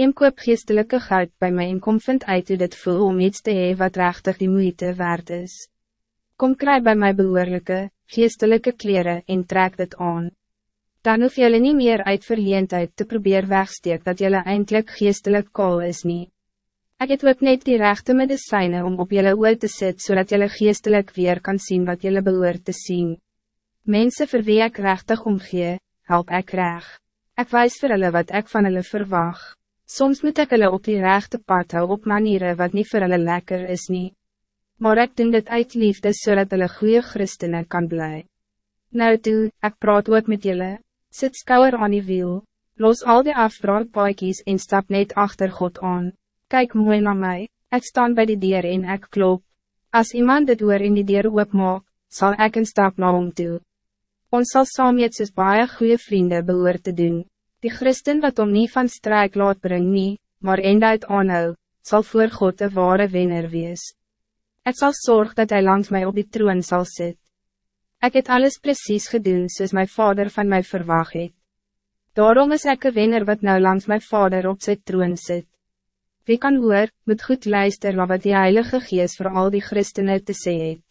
Em koop geestelike goud bij mij en kom vind uit hoe dit voel om iets te hee wat rechtig die moeite waard is. Kom kry bij mij behoorlijke, geestelike kleren en trek dit aan. Dan hoef jullie niet meer uit verleendheid te proberen wegsteek dat jullie eindelijk geestelik kool is niet. Ik het ook net die rechte medicijnen om op jullie oor te zetten zodat jullie geestelik weer kan zien wat jullie behoort te zien. Mensen vir wie ek rechtig omgee, help ek reg. Ek wijs vir hulle wat ik van hulle verwacht. Soms moet ik hulle op die rechte pad hou op manieren wat niet voor hulle lekker is nie. Maar ik doen dit uit liefde zodat hulle goede christenen kan blij. Nou toe, ik praat ook met julle, sit skouwer aan die wiel, los al die afbraakpaakies en stap net achter God aan. Kijk mooi naar mij, ik staan bij die dier en ik klop. Als iemand het oor in die dier oopmaak, zal ik een stap naar hom toe. Ons sal saam met soos baie goeie vriende behoor te doen. Die christen wat om niet van strijk laat bring nie, maar eenduit aanhou, zal voor God de ware wenner wees. Het zal zorgen dat hij langs mij op die troon zal zitten. Ik heb alles precies gedaan zoals mijn vader van mij verwacht het. Daarom is ik een wenner wat nou langs mijn vader op zijn troon zit. Wie kan hoor, moet goed luisteren wat die Heilige Geest voor al die christenen te zeggen.